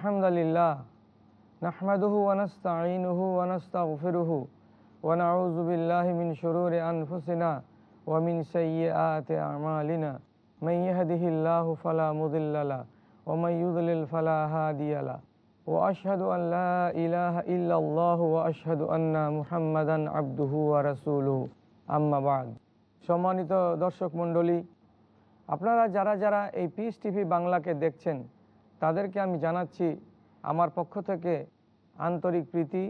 In আলহামদুলিল্লাহ নাহমাদুহু ওয়ানাস্তাঈনুহু ওয়ানাস্তাগফিরুহু ونعوذ بالله من شرور أنفسنا ومن سيئات أعمالنا من يهده الله فلا مضل له ومن يضلل فلا هادي له وأشهد أن لا إله إلا الله وأشهد أن محمدا عبده ورسوله أما بعد সম্মানিত দর্শক মণ্ডলী আপনারা যারা যারা এই পিস টিভি বাংলাকে দেখছেন তাদেরকে আমি জানাচ্ছি আমার পক্ষ থেকে আন্তরিক প্রীতি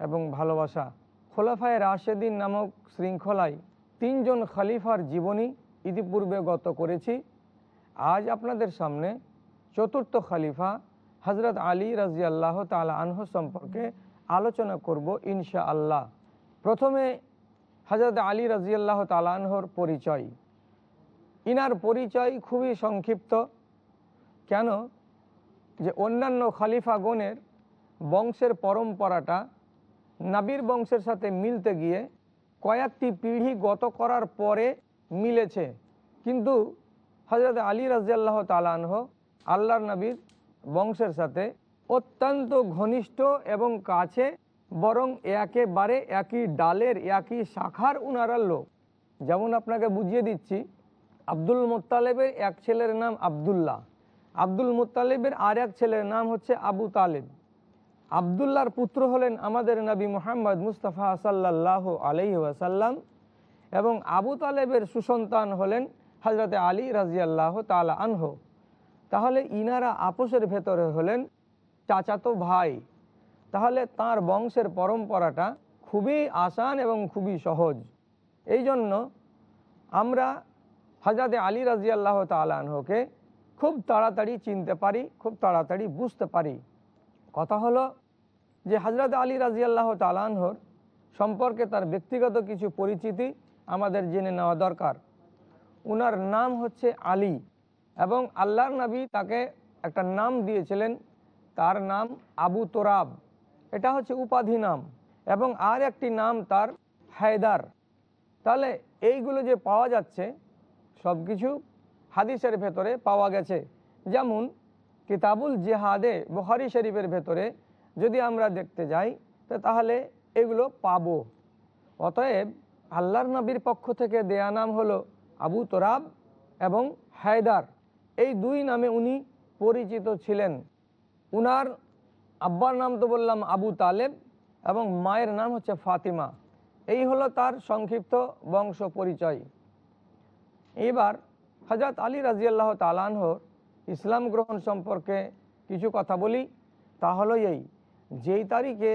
এবং ভালোবাসা। খোলাফায় রাশেদিন নামক শৃঙ্খলায় তিনজন খালিফার জীবনী ইতিপূর্বে গত করেছি। আজ আপনাদের সামনে চতুর্থ খালিফা হজরত আলী রাজি আল্লাহ তালা আনহ সম্পর্কে আলোচনা করব ইনশা আল্লাহ প্রথমে হজরত আলী রাজি আল্লাহ তালানহর পরিচয়। ইনার পরিচয় খুবই সংক্ষিপ্ত। কেন? যে অন্যান্য খলিফাগণের বংশের পরম্পরাটা নাবির বংশের সাথে মিলতে গিয়ে কয়েকটি পিঢ়ি গত করার পরে মিলেছে। কিন্তু হজরত আলী রাজিয়াল্লাহ তালানহ আল্লাহর নবীর বংশের সাথে অত্যন্ত ঘনিষ্ঠ এবং কাছে বরং একেবারে একই ডালের, একই শাখার উনারা লোক। যেমন আপনাকে বুঝিয়ে দিচ্ছি, আব্দুল মোত্তালেবের এক ছেলের নাম আবদুল্লাহ। আব্দুল মোত্তালেবের আর এক ছেলের নাম হচ্ছে আবু তালেব। আবদুল্লাহর পুত্র হলেন আমাদের নবী মোহাম্মদ মুস্তাফা সাল্লাহ আলহি ওয়াসাল্লাম এবং আবু তালেবের সুসন্তান হলেন হজরতে আলী রাজিয়াল্লাহ তালা আনহ। তাহলে ইনারা আপোষের ভেতরে হলেন চাচাতো ভাই। তাহলে তার বংশের পরম্পরাটা খুবই আসান এবং খুবই সহজ। এই জন্য আমরা হজরতে আলী রাজিয়াল্লাহ তালানহকে খুব তাড়াতাড়ি চিনতে পারি, খুব তাড়াতাড়ি বুঝতে পারি। কথা হলো যে হজরত আলী রাজিয়াল্লাহ তালানহর সম্পর্কে তার ব্যক্তিগত কিছু পরিচিতি আমাদের জেনে নেওয়া দরকার। উনার নাম হচ্ছে আলী এবং আল্লাহর নবী তাকে একটা নাম দিয়েছিলেন, তার নাম আবু তোরাব। এটা হচ্ছে উপাধি নাম এবং আর একটি নাম তার হায়দার। তাহলে এইগুলো যে পাওয়া যাচ্ছে সব কিছু হাদিসের ভেতরে পাওয়া গেছে। যেমন, কিতাবুল জেহাদে বহারি শরীফের ভেতরে যদি আমরা দেখতে যাই, তো তাহলে এগুলো পাব। অতএব আল্লাহর নবীর পক্ষ থেকে দেয়া নাম হলো আবু তোরাব এবং হায়দার। এই দুই নামে উনি পরিচিত ছিলেন। উনার আব্বার নাম তো বললাম আবু তালেব এবং মায়ের নাম হচ্ছে ফাতিমা। এই হলো তার সংক্ষিপ্ত বংশ পরিচয়। এবার হজরত আলী রাজিয়াল্লাহ তালানহর ইসলাম গ্রহণ সম্পর্কে কিছু কথা বলি, তা হলো এই, যেই তারিখে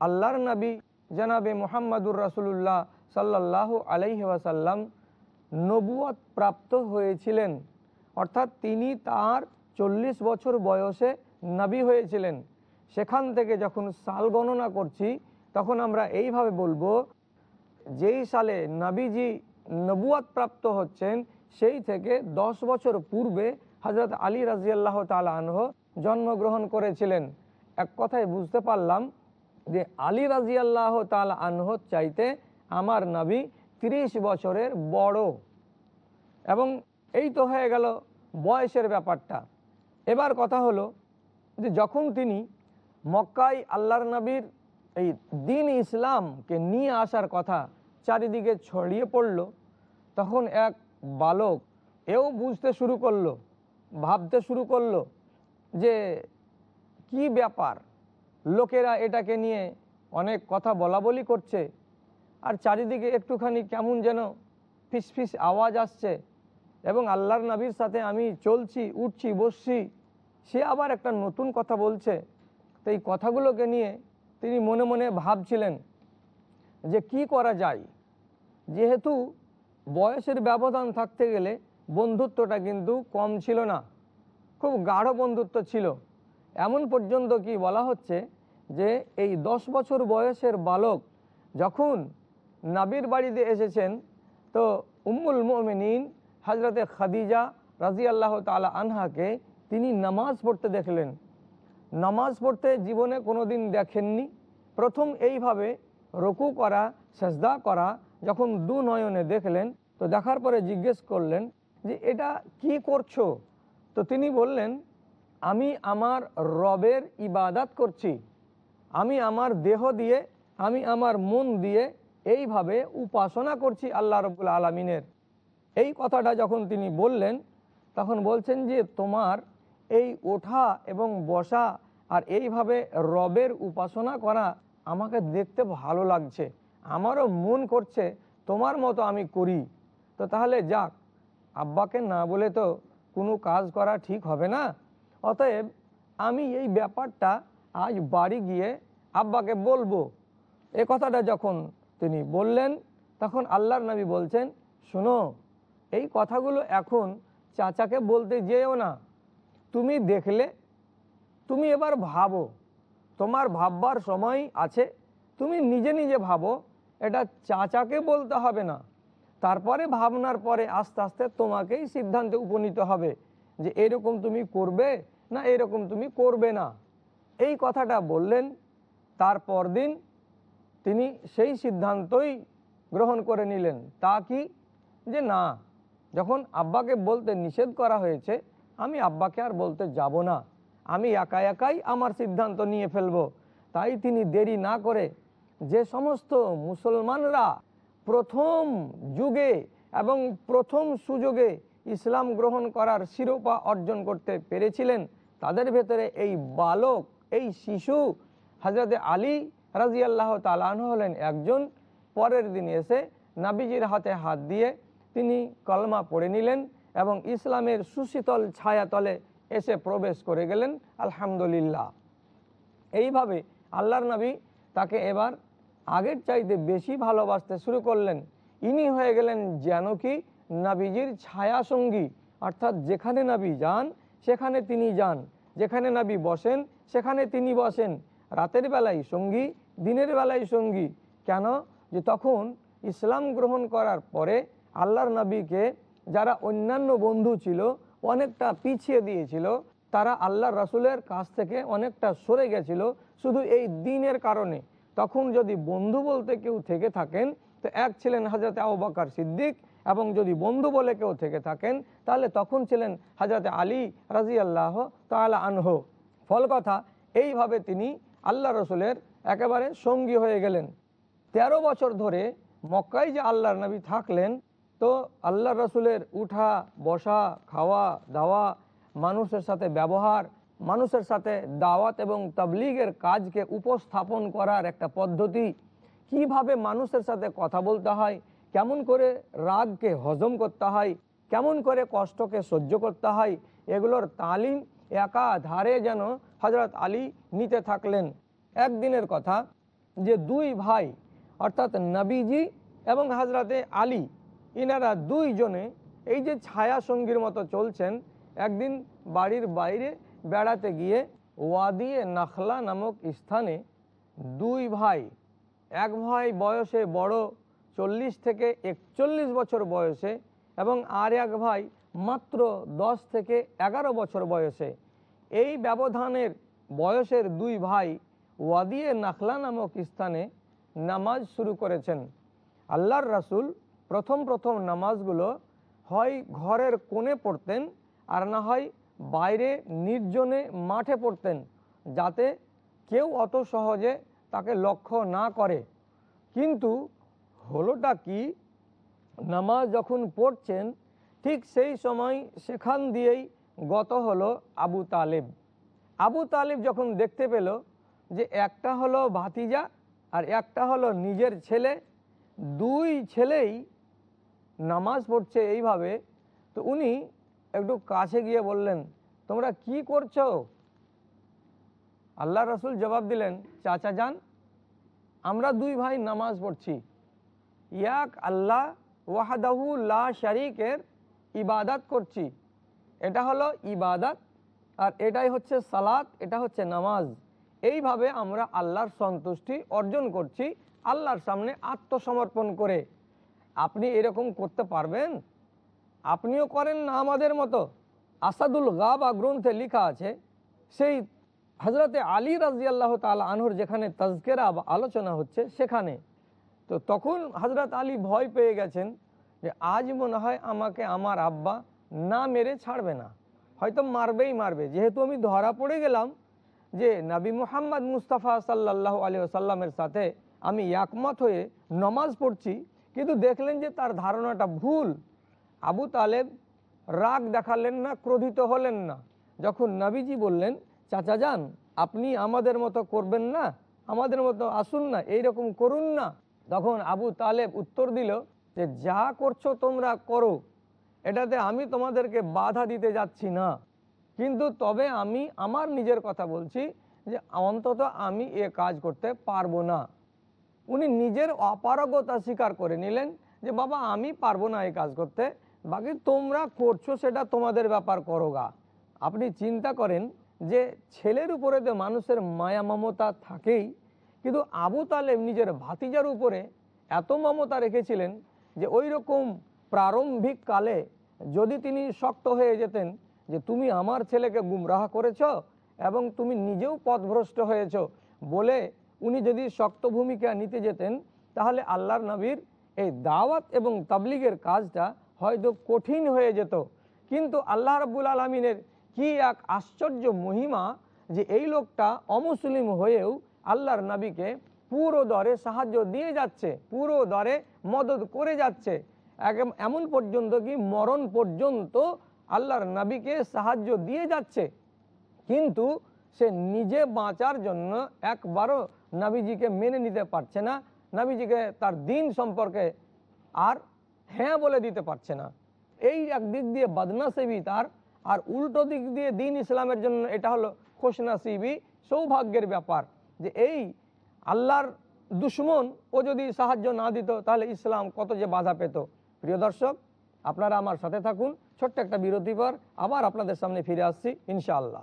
আল্লাহর নবী জানাবে মোহাম্মদুর রাসুলুল্লাহ সাল্লাহ আলাইহি ওয়াসাল্লাম নবুয়ত প্রাপ্ত হয়েছিলেন। অর্থাৎ তিনি তার চল্লিশ বছর বয়সে নবী হয়েছিলেন। সেখান থেকে যখন সাল গণনা করছি, তখন আমরা এইভাবে বলব, যেই সালে নবীজি নবুয়াত প্রাপ্ত হচ্ছেন সেই থেকে দশ বছর পূর্বে হজরত আলী রাজিয়াল্লাহ তালা জন্মগ্রহণ করেছিলেন। এক কথায় বুঝতে পারলাম যে আলী রাজিয়াল্লাহ তালা আনহ চাইতে আমার নবী তিরিশ বছরের বড়। এবং এই তো হয়ে গেল বয়সের ব্যাপারটা। এবার কথা হলো যে যখন তিনি মক্কায় আল্লাহর নবীর এই দিন ইসলামকে নিয়ে আসার কথা চারিদিকে ছড়িয়ে পড়ল, তখন এক বালক, এও বুঝতে শুরু করল, ভাবতে শুরু করল যে কি ব্যাপার? লোকেরা এটাকে নিয়ে অনেক কথা বলা বলি করছে আর চারিদিকে একটুখানি কেমন যেন ফিসফিস আওয়াজ আসছে এবং আল্লাহর নবীর সাথে আমি চলছি, উঠছি, বসছি। সে আবার একটা নতুন কথা বলছে। তো এই কথাগুলোকে নিয়ে তিনি মনে মনে ভাবছিলেন যে কি করা যায়? যেহেতু বয়সের ব্যবধান থাকতে গেলে বন্ধুত্বটা কিন্তু কম ছিল না। খুব গাঢ় বন্ধুত্ব ছিল। এমন পর্যন্ত কি বলা হচ্ছে যে এই দশ বছর বয়সের বালক যখন নাবির বাড়িতে এসেছেন, তো উম্মুল মোমিনিন হজরতে খাদিজা রাজি আল্লাহ তালা আনহাকে তিনি নামাজ পড়তে দেখলেন। নামাজ পড়তে জীবনে কোনো দিন দেখেননি। প্রথম এইভাবে রকু করা, সেজদা করা যখন দু নয়নে দেখলেন, তো দেখার পরে জিজ্ঞেস করলেন যে, এটা কি করছ? তো তিনি বললেন, আমি আমার রবের ইবাদাত করছি। আমি আমার দেহ দিয়ে, আমি আমার মন দিয়ে এইভাবে উপাসনা করছি আল্লাহ রবুল আলমিনের। এই কথাটা যখন তিনি বললেন, তখন বলছেন যে, তোমার এই ওঠা এবং বসা আর এইভাবে রবের উপাসনা করা আমাকে দেখতে ভালো লাগছে। আমারও মন করছে, তোমার মতো আমি করি। তো তাহলে যাক, আব্বাকে না বলে তো কোনো কাজ করা ঠিক হবে না। অতএব আমি এই ব্যাপারটা আজ বাড়ি গিয়ে আব্বাকে বলব। এ কথাটা যখন তিনি বললেন, তখন আল্লাহর নবী বলছেন, শোনো, এই কথাগুলো এখন চাচাকে বলতে যেও না। তুমি দেখলে, তুমি এবার ভাবো। তোমার ভাববার সময় আছে, তুমি নিজে নিজে ভাবো এটা চাচাকে বলতে হবে না। তারপরে ভাবনার পরে আস্তে আস্তে তোমাকেই সিদ্ধান্তে উপনীত হবে যে এরকম তুমি করবে না এরকম তুমি করবে না। এই কথাটা বললেন, তারপর দিন তিনি সেই সিদ্ধান্তই গ্রহণ করে নিলেন। তা কি? যে না, যখন আব্বাকে বলতে নিষেধ করা হয়েছে, আমি আব্বাকে আর বলতে যাব না। আমি একা একাই আমার সিদ্ধান্ত নিয়ে ফেলব। তাই তিনি দেরি না করে যে সমস্ত মুসলমানরা প্রথম যুগে এবং প্রথম সুযোগে ইসলাম গ্রহণ করার শিরোপা অর্জন করতে পেরেছিলেন, তাদের ভেতরে এই বালক, এই শিশু হজরত আলী রাজিয়াল্লাহ তালান হলেন একজন। পরের দিন এসে নাবিজির হাতে হাত দিয়ে তিনি কলমা পড়ে নিলেন এবং ইসলামের সুশীতল ছায়াতলে এসে প্রবেশ করে গেলেন, আলহামদুলিল্লাহ। এইভাবে আল্লাহর নবী তাকে এবার আগের চাইতে বেশি ভালোবাসতে শুরু করলেন। ইনি হয়ে গেলেন যেন কি নাবিজির ছায়া সঙ্গী অর্থাৎ যেখানে নাবি যান, সেখানে তিনি যান। যেখানে নাবি বসেন, সেখানে তিনি বসেন। রাতের বেলায় সঙ্গী, দিনের বেলায় সঙ্গী। কেন? যে তখন ইসলাম গ্রহণ করার পরে আল্লাহর নবীকে যারা অন্যান্য বন্ধু ছিল, অনেকটা পিছিয়ে দিয়েছিল, তারা আল্লাহ রসুলের কাছ থেকে অনেকটা সরে গেছিল শুধু এই দিনের কারণে। তখন যদি বন্ধু বলতে কেউ থেকে থাকেন, তো এক ছিলেন হাজরতে আবাকার সিদ্দিক এবং যদি বন্ধু বলে কেউ থেকে থাকেন, তাহলে তখন ছিলেন হাজরতে আলী রাজি আল্লাহ তালা আনহ। ফল কথা, এইভাবে তিনি আল্লাহ রসুলের একেবারে সঙ্গী হয়ে গেলেন। তেরো বছর ধরে মক্কায় যে আল্লাহর নবী থাকলেন, তো আল্লাহ রসুলের উঠা, বসা, খাওয়া, দাওয়া, মানুষের সাথে ব্যবহার মানুষের সাথে দাওয়াত এবং তাবলিগের কাজকে উপস্থাপন করার একটা পদ্ধতি। কীভাবে মানুষের সাথে কথা বলতে হয়, কেমন করে রাগকে হজম করতে হয়, কেমন করে কষ্টকে সহ্য করতে হয়, এগুলোর তালিম একাধারে যেন হজরত আলী নিতে থাকলেন। একদিনের কথা যে দুই ভাই, অর্থাৎ নবীজি এবং হজরতে আলী, ইনারা দুইজনে এই যে ছায়া সঙ্গীর মতো চলছেন, একদিন বাড়ির বাইরে বেড়াতে গিয়ে ওয়াদিয়ে নাখলা নামক স্থানে দুই ভাই, এক ভাই বয়সে বড় চল্লিশ থেকে একচল্লিশ বছর বয়সে এবং আর এক ভাই মাত্র দশ থেকে এগারো বছর বয়সে। এই ব্যবধানের বয়সের দুই ভাই ওয়াদিয়ে নাখলা নামক স্থানে নামাজ শুরু করেছেন। আল্লাহর রাসূল প্রথম প্রথম নামাজগুলো হয় ঘরের কোণে পড়তেন, আর না হয় বাইরে নির্জনে মাঠে পড়তেন যাতে কেউ অত সহজে তাকে লক্ষ্য না করে। কিন্তু হলোটা কি? নামাজ যখন পড়ছেন, ঠিক সেই সময় সেখান দিয়েই গত হলো আবু তালেব। আবু তালেব যখন দেখতে পেল যে একটা হলো ভাতিজা আর একটা হলো নিজের ছেলে, দুই ছেলেই নামাজ পড়ছে এইভাবে, তো উনি একটু কাছে গিয়ে বললেন, তোমরা কি করছ? আল্লাহ রসুল জবাব দিলেন, চাচা যান, আমরা দুই ভাই নামাজ পড়ছি। ইয়াক আল্লাহ ওয়াহাদাহু লা শারিকের ইবাদাত করছি। এটা হলো ইবাদাত আর এটাই হচ্ছে সালাত, এটা হচ্ছে নামাজ। এইভাবে আমরা আল্লাহর সন্তুষ্টি অর্জন করছি, আল্লাহর সামনে আত্মসমর্পণ করে। আপনি এরকম করতে পারবেন? আপনিও করেন না আমাদের মতো। আসাদুল গাবা গ্রন্থে লেখা আছে, সেই হজরতে আলী রাজি আল্লাহ তাল আনহুর যেখানে তাজকেরা বা আলোচনা হচ্ছে সেখানে। তো তখন হজরত আলী ভয় পেয়ে গেছেন যে আজ মনে হয় আমাকে আমার আব্বা না মেরে ছাড়বে না। হয়তো মারবেই মারবে। যেহেতু আমি ধরা পড়ে গেলাম যে নবী মুহাম্মদ মুস্তাফা সাল্লাহ আলী সাল্লামের সাথে আমি একমত হয়ে নমাজ পড়ছি, কিন্তু দেখলেন যে তার ধারণাটা ভুল। আবু তালেব রাগ দেখালেন না, ক্রোধিত হলেন না। যখন নবীজি বললেন, চাচা যান, আপনি আমাদের মতো করবেন না, আমাদের মতো আসুন না, এইরকম করুন না। তখন আবু তালেব উত্তর দিল, যে যা করছ তোমরা করো, এটাতে আমি তোমাদেরকে বাধা দিতে যাচ্ছি না। কিন্তু তবে আমি আমার নিজের কথা বলছি যে অন্তত আমি এ কাজ করতে পারব না। উনি নিজের অপারগতা স্বীকার করে নিলেন যে, বাবা, আমি পারব না এই কাজ করতে। বাকি তোমরা করছ সেটা তোমাদের ব্যাপার করো গা আপনি চিন্তা করেন যে ছেলের উপরে তো মানুষের মায়া মমতা থাকেই, কিন্তু আবু তালেব নিজের ভাতিজার উপরে এত মমতা রেখেছিলেন যে ওই রকম প্রারম্ভিক কালে যদি তিনি শক্ত হয়ে যেতেন যে তুমি আমার ছেলেকে গুমরাহ করেছ এবং তুমি নিজেও পথভ্রষ্ট হয়েছ বলে উনি যদি শক্ত ভূমিকা নিতে যেতেন, তাহলে আল্লাহর নবীর এই দাওয়াত এবং তাবলিগের কাজটা হয়তো কঠিন হয়ে যেত। কিন্তু আল্লাহ রাব্বুল আলমিনের কি এক আশ্চর্য মহিমা যে এই লোকটা অমুসলিম হয়েও আল্লাহর নাবিকে পুরো দরে সাহায্য দিয়ে যাচ্ছে, পুরো দরে মদত করে যাচ্ছে। এমন পর্যন্ত কি মরণ পর্যন্ত আল্লাহর নাবিকে সাহায্য দিয়ে যাচ্ছে। কিন্তু সে নিজে বাঁচার জন্য একবারও নাবিজিকে মেনে নিতে পারছে না। নাবিজিকে তার দিন সম্পর্কে আর হ্যাঁ বলে দিতে পারছে না। এই এক দিক দিয়ে বদনাসিবি তার, আর উল্টো দিক দিয়ে দিন ইসলামের জন্য এটা হলো খোশনাসিবি, সৌভাগ্যের ব্যাপার যে এই আল্লাহর দুশ্মন, ও যদি সাহায্য না দিত, তাহলে ইসলাম কত যে বাধা পেত। প্রিয় দর্শক, আপনারা আমার সাথে থাকুন। ছোট্ট একটা বিরতি পর আবার আপনাদের সামনে ফিরে আসছি, ইনশাআল্লাহ।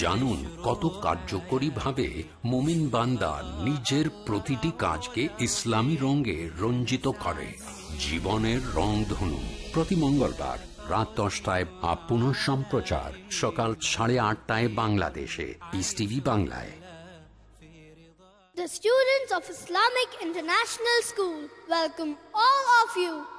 জানুন কত কার্যকরী ভাবে মোমিন বান্দা নিজের প্রতিটি কাজকে ইসলামী রঙে রঞ্জিত করে। জীবনের রং ধনু। প্রতি মঙ্গলবার রাত দশটায় আপন সম্প্রচার সকাল সাড়ে আটটায় বাংলাদেশে। পিস টিভি বাংলায়। The student of Islamic international school welcome all of you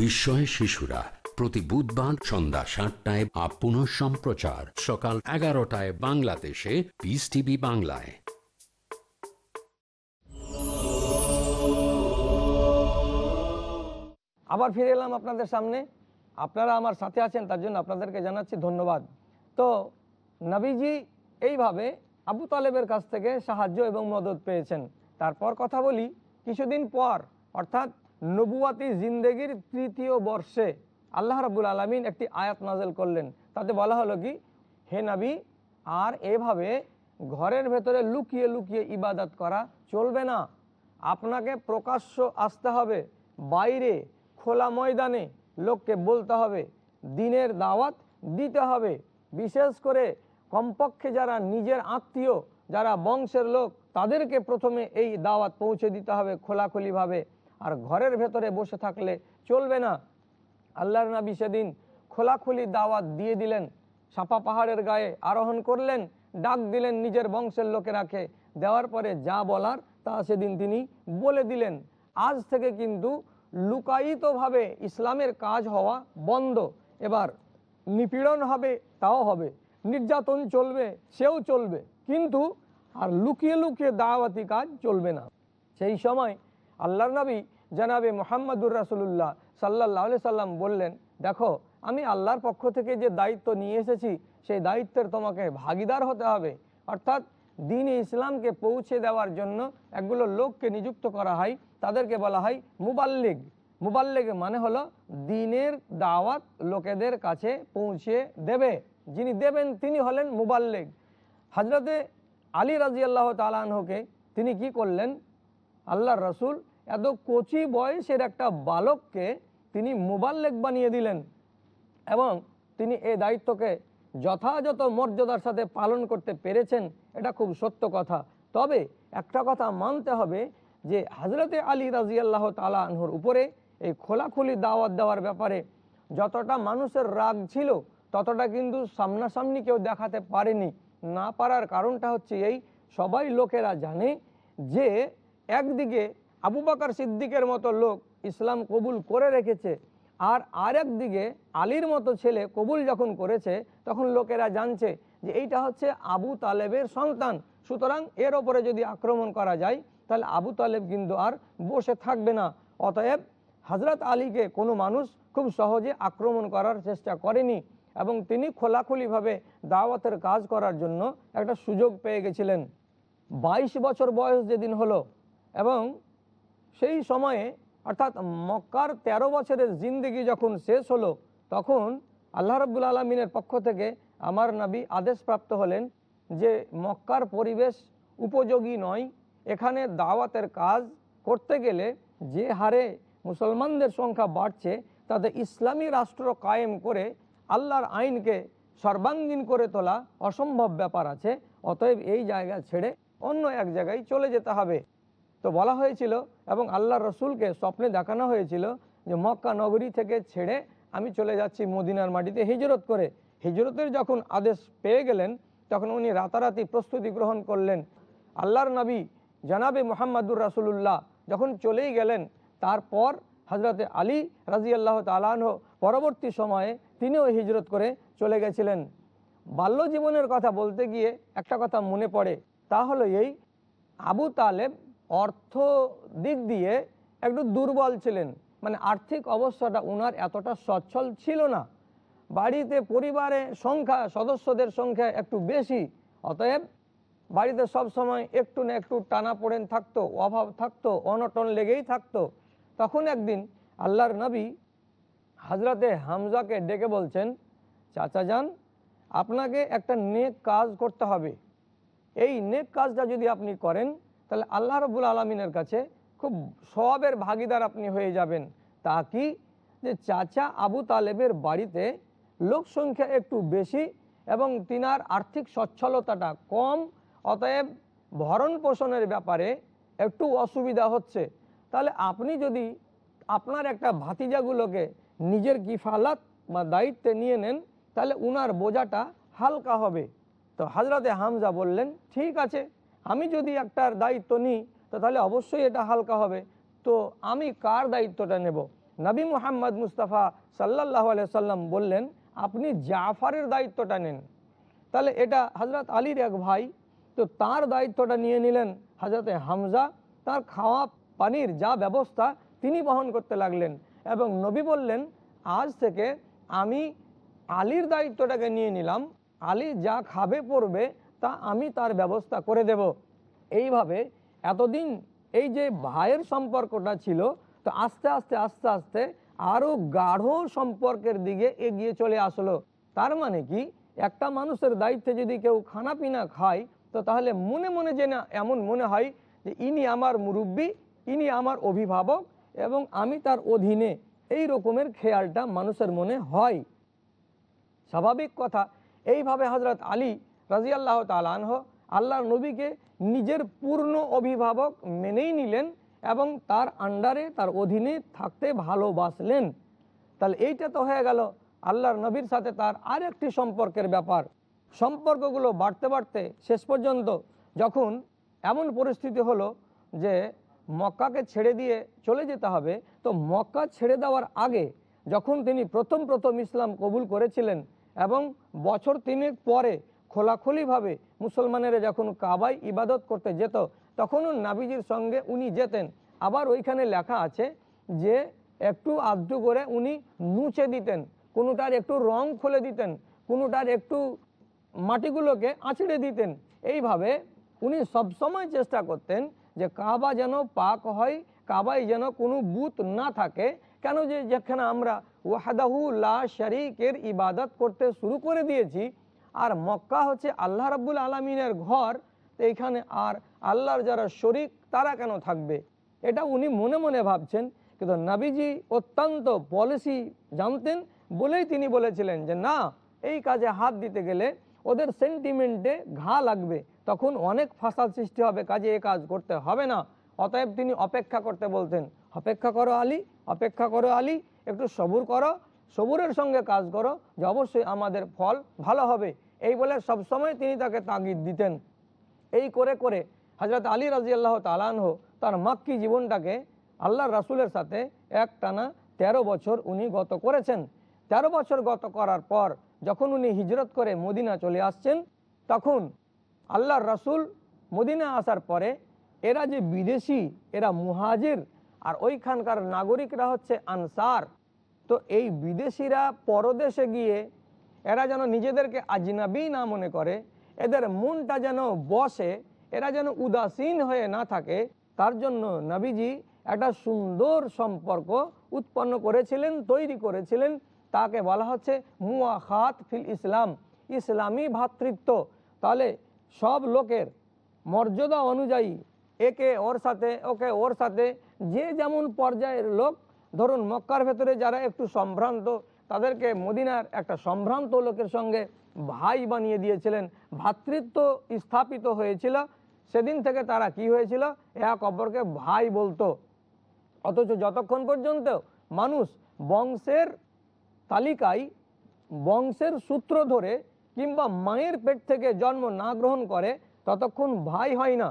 বিস্ময় শিশুরা প্রতি বুধবার সন্ধ্যা সাতটায় আপ পুনঃ সম্প্রচার সকাল এগারোটায় বাংলাদেশে পিস টিভি বাংলায়। আবার ফিরে এলাম আপনাদের সামনে। আপনারা আমার সাথে আছেন, তার জন্য আপনাদেরকে জানাচ্ছি ধন্যবাদ। তো নবীজি এইভাবে আবু তালেবের কাছ থেকে সাহায্য এবং মদত পেয়েছেন। তারপর কথা বলি, কিছুদিন পর, অর্থাৎ নবুয়াতি জিন্দেগির তৃতীয় বর্ষে আল্লাহ রাবুল আলমিন একটি আয়াত নাজেল করলেন। তাতে বলা হলো কি? হে নবী, আর এভাবে ঘরের ভেতরে লুকিয়ে লুকিয়ে ইবাদত করা চলবে না। আপনাকে প্রকাশ্য আসতে হবে, বাইরে খোলা ময়দানে লোককে বলতে হবে, দিনের দাওয়াত দিতে হবে। বিশেষ করে কমপক্ষে যারা নিজের আত্মীয়, যারা বংশের লোক, তাদেরকে প্রথমে এই দাওয়াত পৌঁছে দিতে হবে খোলাখুলিভাবে। আর ঘরের ভেতরে বসে থাকলে চলবে না। আল্লাহর নবী সেদিন খোলাখুলি দাওয়াত দিয়ে দিলেন, সাপা পাহাড়ের গায়ে আরোহণ করলেন, ডাক দিলেন নিজের বংশের লোকেরাকে। দেওয়ার পরে যা বলার তা সেদিন তিনি বলে দিলেন। আজ থেকে কিন্তু লুকায়িতভাবে ইসলামের কাজ হওয়া বন্ধ। এবার নিপীড়ন হবে, তাও হবে। নির্যাতন চলবে, সেও চলবে। কিন্তু আর লুকিয়ে লুকিয়ে দাওয়াতি কাজ চলবে না। সেই সময় আল্লাহর নবী জানাবে মোহাম্মদুর রাসুল্লাহ সাল্লাহ সাল্লাম বললেন, দেখো, আমি আল্লাহর পক্ষ থেকে যে দায়িত্ব নিয়ে এসেছি, সেই দায়িত্বের তোমাকে ভাগিদার হতে হবে। অর্থাৎ দিন ইসলামকে পৌঁছে দেওয়ার জন্য একগুলো লোককে নিযুক্ত করা হয়, তাদেরকে বলা হয় মুবাল্লিগ। মুবাল্লিগ মানে হলো দিনের দাওয়াত লোকেদের কাছে পৌঁছে দেবে। যিনি দেবেন, তিনি হলেন মুবাল্লিগ। হজরতে আলী রাজি আল্লাহ তালাহকে তিনি কি করলেন? আল্লাহর রসুল এত কচি বয়সের একটা বালককে তিনি মোবাল্লেক বানিয়ে দিলেন এবং তিনি এই দায়িত্বকে যথাযথ মর্যাদার সাথে পালন করতে পেরেছেন, এটা খুব সত্য কথা। তবে একটা কথা মানতে হবে যে হজরতে আলী রাজিয়াল্লাহ তালাহর উপরে এই খোলাখুলি দাওয়াত দেওয়ার ব্যাপারে যতটা মানুষের রাগ ছিল, ততটা কিন্তু সামনাসামনি কেউ দেখাতে পারেনি। না পারার কারণটা হচ্ছে এই, সবাই লোকেরা জানে যে, একদিকে আবু বাকার সিদ্দিকের মতো লোক ইসলাম কবুল করে রেখেছে আর আরেক দিকে আলীর মতো ছেলে কবুল যখন করেছে, তখন লোকেরা জানছে যে এইটা হচ্ছে আবু তালেবের সন্তান। সুতরাং এর ওপরে যদি আক্রমণ করা যায়, তাহলে আবু তালেব কিন্তু আর বসে থাকবে না। অতএব হজরত আলীকে কোনো মানুষ খুব সহজে আক্রমণ করার চেষ্টা করেনি এবং তিনি খোলাখুলিভাবে দাওয়াতের কাজ করার জন্য একটা সুযোগ পেয়ে গেছিলেন। বাইশ বছর বয়স যেদিন হলো এবং সেই সময়ে, অর্থাৎ মক্কার ১৩ বছরের জিন্দিগি যখন শেষ হলো, তখন আল্লাহ রব্বুল আলমিনের পক্ষ থেকে আমার নবী আদেশপ্রাপ্ত হলেন যে মক্কার পরিবেশ উপযোগী নয়। এখানে দাওয়াতের কাজ করতে গেলে যে হারে মুসলমানদের সংখ্যা বাড়ছে, তাতে ইসলামী রাষ্ট্র কায়েম করে আল্লাহর আইনকে সর্বাঙ্গীন করে তোলা অসম্ভব ব্যাপার আছে। অতএব এই জায়গা ছেড়ে অন্য এক জায়গায় চলে যেতে হবে। তো বলা হয়েছিল এবং আল্লাহ রসুলকে স্বপ্নে দেখানো হয়েছিল যে মক্কা নগরী থেকে ছেড়ে আমি চলে যাচ্ছি মদিনার মাটিতে হিজরত করে। হিজরতের যখন আদেশ পেয়ে গেলেন, তখন উনি রাতারাতি প্রস্তুতি গ্রহণ করলেন। আল্লাহর নবী জানাবে মোহাম্মদুর রাসুলুল্লাহ যখন চলেই গেলেন, তারপর হজরতে আলী রাজি আল্লাহ তালাহ পরবর্তী সময়ে তিনিও হিজরত করে চলে গেছিলেন। বাল্য জীবনের কথা বলতে গিয়ে একটা কথা মনে পড়ে। তা হলো এই আবু তালেব অর্থ দিক দিয়ে একটু দুর্বল ছিলেন। মানে আর্থিক অবস্থাটা উনার এতটা সচ্ছল ছিল না। বাড়িতে পরিবারে সংখ্যা, সদস্যদের সংখ্যা একটু বেশি। অতএব বাড়িতে সব সময় একটু না একটু টানা পড়েন থাকতো, অভাব থাকতো, অনটন লেগেই থাকতো। তখন একদিন আল্লাহর নবী হাজরাতে হামজাকে ডেকে বলছেন, চাচা যান, আপনাকে একটা নেক কাজ করতে হবে। এই নেক কাজটা যদি আপনি করেন তাহলে আল্লাহ রবুল আলমিনের কাছে খুব সবের ভাগিদার আপনি হয়ে যাবেন। তা কি? যে চাচা আবু তালেবের বাড়িতে লোক সংখ্যা একটু বেশি এবং তিনার আর্থিক সচ্ছলতাটা কম, অতএব ভরণ পোষণের ব্যাপারে একটু অসুবিধা হচ্ছে। তাহলে আপনি যদি আপনার একটা ভাতিজাগুলোকে নিজের কিফালাত বা দায়িত্বে নিয়ে নেন, তাহলে উনার বোঝাটা হালকা হবে। তো হাজরাতে হামজা বললেন, ঠিক আছে আমি যদি একটার দায়িত্ব নিই, তো তাহলে অবশ্যই এটা হালকা হবে। তো আমি কার দায়িত্বটা নেব? নবী মোহাম্মদ মুস্তাফা সাল্লাহ সাল্লাম বললেন, আপনি জাফারের দায়িত্বটা নেন। তাহলে এটা হজরত আলীর এক ভাই, তো তার দায়িত্বটা নিয়ে নিলেন হজরতে হামজা। তার খাওয়া, পানির যা ব্যবস্থা তিনি বহন করতে লাগলেন এবং নবী বললেন, আজ থেকে আমি আলীর দায়িত্বটাকে নিয়ে নিলাম। আলী যা খাবে, পড়বে তা আমি তার ব্যবস্থা করে দেব। এইভাবে এতদিন এই যে ভাইয়ের সম্পর্কটা ছিল, তো আস্তে আস্তে আস্তে আস্তে আরও গাঢ় সম্পর্কের দিকে এগিয়ে চলে আসলো। তার মানে কি? একটা মানুষের দায়িত্বে যদি কেউ খানা পিনা খায়, তো তাহলে মনে মনে যে না এমন মনে হয় যে ইনি আমার মুরব্বী, ইনি আমার অভিভাবক এবং আমি তার অধীনে। এই রকমের খেয়ালটা মানুষের মনে হয়। স্বাভাবিক কথা। এইভাবে হজরত আলী রাজিয়াল্লাহ তালানহ আল্লাহর নবীকে নিজের পূর্ণ অভিভাবক মেনেই নিলেন এবং তার আন্ডারে, তার অধীনে থাকতে ভালোবাসলেন। তাহলে এইটা তো হয়ে গেল, আল্লাহর নবীর সাথে তার আর একটি সম্পর্কের ব্যাপার। সম্পর্কগুলো বাড়তে বাড়তে শেষ পর্যন্ত যখন এমন পরিস্থিতি হলো যে মক্কাকে ছেড়ে দিয়ে চলে যেতে হবে, তো মক্কা ছেড়ে দেওয়ার আগে যখন তিনি প্রথম প্রথম ইসলাম কবুল করেছিলেন এবং বছর তিনেক পরে খোলাখুলিভাবে মুসলমানেরা যখন কাবায় ইবাদত করতে যেত, তখনও নাবিজির সঙ্গে উনি যেতেন। আবার ওইখানে লেখা আছে যে একটু আধটু করে উনি নুচে দিতেন, কোনোটার একটু রং খুলে দিতেন, কোনোটার একটু মাটিগুলোকে আঁচড়ে দিতেন। এইভাবে উনি সবসময় চেষ্টা করতেন যে কাবা যেন পাক হয়, কাবায় যেন কোনো বুত না থাকে। কেন যে যেখানে আমরা ওয়াহাদাহু লা শরিকের ইবাদত করতে শুরু করে দিয়েছি আর মক্কা হচ্ছে আল্লাহ রাব্বুল আলমিনের ঘর এইখানে আর আল্লাহর যারা শরিক, তারা কেন থাকবে? এটা উনি মনে মনে ভাবছেন। কিন্তু নাবিজি অত্যন্ত পলিসি জানতেন বলেই তিনি বলেছিলেন যে, না, এই কাজে হাত দিতে গেলে ওদের সেন্টিমেন্টে ঘা লাগবে। তখন অনেক ফাসাদ সৃষ্টি হবে, কাজে এ কাজ করতে হবে না। অতএব তিনি অপেক্ষা করতে বলতেন, অপেক্ষা করো আলী, অপেক্ষা করো আলী, একটু সবুর করো, সবুরের সঙ্গে কাজ করো, যে অবশ্যই আমাদের ফল ভালো হবে। এই বলে সবসময় তিনি তাকে তাগিদ দিতেন। এই করে করে হজরত আলী রাজি আল্লাহ তালানহ তার মাক্কি জীবনটাকে আল্লাহ রাসুলের সাথে এক টানা তেরো বছর উনি গত করেছেন। তেরো বছর গত করার পর যখন উনি হিজরত করে মদিনা চলে আসছেন, তখন আল্লাহর রাসুল মদিনা আসার পরে এরা যে বিদেশি, এরা মুহাজির, আর ওইখানকার নাগরিকরা হচ্ছে আনসার। তো এই বিদেশিরা পরদেশে গিয়ে এরা যেন নিজেদেরকে আজনাবি না মনে করে, এদের মনটা যেন বসে, এরা যেন উদাসীন হয়ে না থাকে, তার জন্য নবীজি একটা সুন্দর সম্পর্ক উৎপন্ন করেছিলেন, তৈরি করেছিলেন। তাকে বলা হচ্ছে মুয়াখাত ফিল ইসলাম, ইসলামী ভ্রাতৃত্ব তাহলে সব লোকের মর্যাদা অনুযায়ী একে ওর সাথে, ওকে ওর সাথে, যে যেমন পর্যায়ের লোক, ধরুন মক্কার ভেতরে যারা একটু সম্ভ্রান্ত তাদেরকে মদিনার একটা সম্ভ্রান্ত লোকের সঙ্গে ভাই বানিয়ে দিয়েছিলেন ভ্রাতৃত্ব স্থাপিত হয়েছিল। সেদিন থেকে তারা কি হয়েছিল? এক অপরকে ভাই বলতো। অথচ যতক্ষণ পর্যন্ত মানুষ বংশের তালিকায়, বংশের সূত্র ধরে কিংবা মায়ের পেট থেকে জন্ম না গ্রহণ করে, ততক্ষণ ভাই হয় না।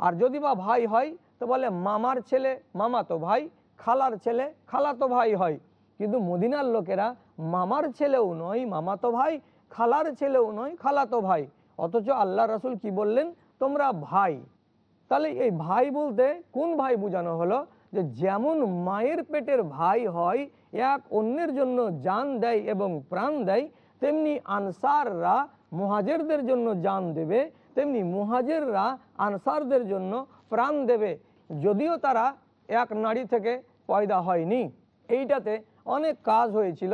আর যদি বা ভাই হয়, তো বলে মামার ছেলে মামাতো ভাই, খালার ছেলে খালা তো ভাই হয়। কিন্তু মদিনার লোকেরা মামার ছেলেও নয় মামাতো ভাই, খালার ছেলেও নয় খালাতো ভাই। অথচ আল্লাহ রাসুল কি বললেন? তোমরা ভাই। তাহলে এই ভাই বলতে কোন ভাই বোঝানো হলো? যে যেমন মায়ের পেটের ভাই হয়, এক অন্যের জন্য জান দেয় এবং প্রাণ দেয়, তেমনি আনসাররা মুহাজেরদের জন্য জান দেবে, তেমনি মুহাজেররা আনসারদের জন্য প্রাণ দেবে। যদিও তারা এক নারী থেকে পয়দা হয়নি। এইটাতে অনেক কাজ হয়েছিল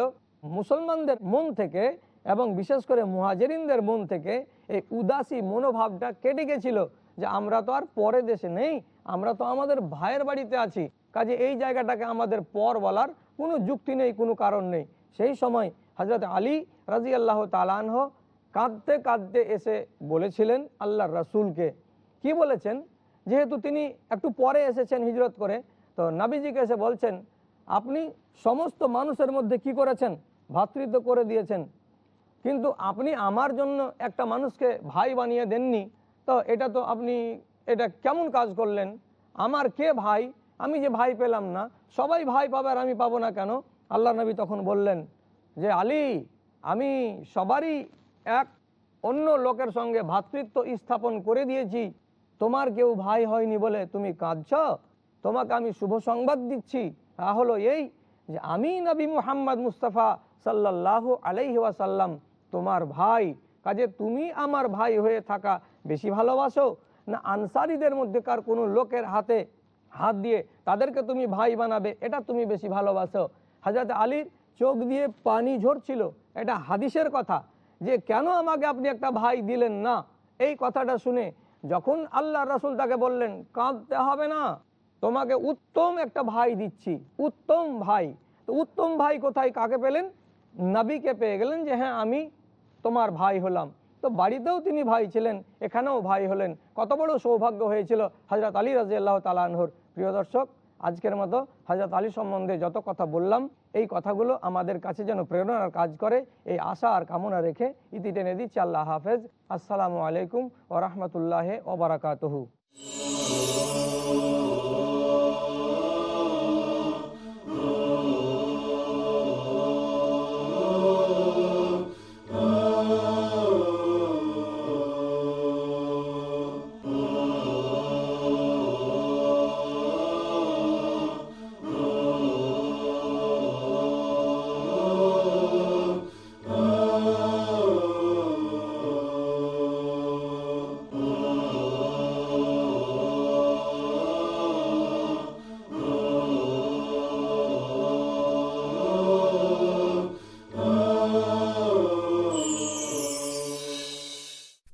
মুসলমানদের মন থেকে এবং বিশেষ করে মুহাজেরিনদের মন থেকে এই উদাসী মনোভাবটা কেটে গেছিল যে আমরা তো আর পরে দেশে নেই, আমরা তো আমাদের ভাইয়ের বাড়িতে আছি। কাজে এই জায়গাটাকে আমাদের পর বলার কোনো যুক্তি নেই, কোনো কারণ নেই। সেই সময় হজরত আলী রাজি আল্লাহ তালানহ কাঁদতে কাঁদতে এসে বলেছিলেন আল্লাহ রসুলকে। কি বলেছেন? যেহেতু তিনি একটু পরে এসেছেন হিজরত করে, তো নাবিজিকে এসে বলছেন আপনি সমস্ত মানুষের মধ্যে কি করেছেন? ভাতৃত্ব করে দিয়েছেন। কিন্তু আপনি আমার জন্য একটা মানুষকে ভাই বানিয়ে দেননি, তো এটা তো আপনি, এটা কেমন কাজ করলেন? আমার কে ভাই? আমি যে ভাই পেলাম না, সবাই ভাই পাবে আর আমি পাবো না কেন? আল্লাহ নবী তখন বললেন যে, আলী, আমি সবারই এক অন্য লোকের সঙ্গে ভ্রাতৃত্ব স্থাপন করে দিয়েছি। তোমার কেউ ভাই হয়নি বলে তুমি কাঁদছ? তোমাকে আমি শুভ সংবাদ দিচ্ছি। তা হলো এই যে আমি নবী মুহাম্মদ মুস্তাফা সাল্লাহ আলাইহি ওয়াসাল্লাম, তোমার ভাই। কাজে তুমি আমার ভাই হয়ে থাকা বেশি ভালোবাসো? না আনসারিদের মধ্যেকার কোনো লোকের হাতে হাত দিয়ে তাদেরকে তুমি ভাই বানাবে, এটা তুমি বেশি ভালোবাসো? হাজরত আলীর চোখ দিয়ে পানি ঝরছিল, এটা হাদিসের কথা। যে কেন আমাকে আপনি একটা ভাই দিলেন না? এই কথাটা শুনে যখন আল্লাহ রাসুল তাকে বললেন, কাঁদতে হবে না। তোমাকে উত্তম একটা ভাই দিচ্ছি, উত্তম ভাই। তো উত্তম ভাই কোথায়? কাকে পেলেন? নাবিকে পেয়ে গেলেন যে হ্যাঁ আমি তোমার ভাই হলাম। তো বাড়িতেও তিনি ভাই ছিলেন, এখানেও ভাই হলেন। কত বড় সৌভাগ্য হয়েছিল হজরত আলী রাজিয়াল্লাহ তালানহর প্রিয় দর্শক, আজকের মতো হজরত আলী সম্বন্ধে যত কথা বললাম, এই কথাগুলো আমাদের কাছে যেন প্রেরণার কাজ করে, এই আশা আর কামনা রেখে ইতি টেনে দিচ্ছি। আল্লাহ হাফেজ। আসসালামু আলাইকুম ও রহমতুল্লাহ ওবরাকাতহু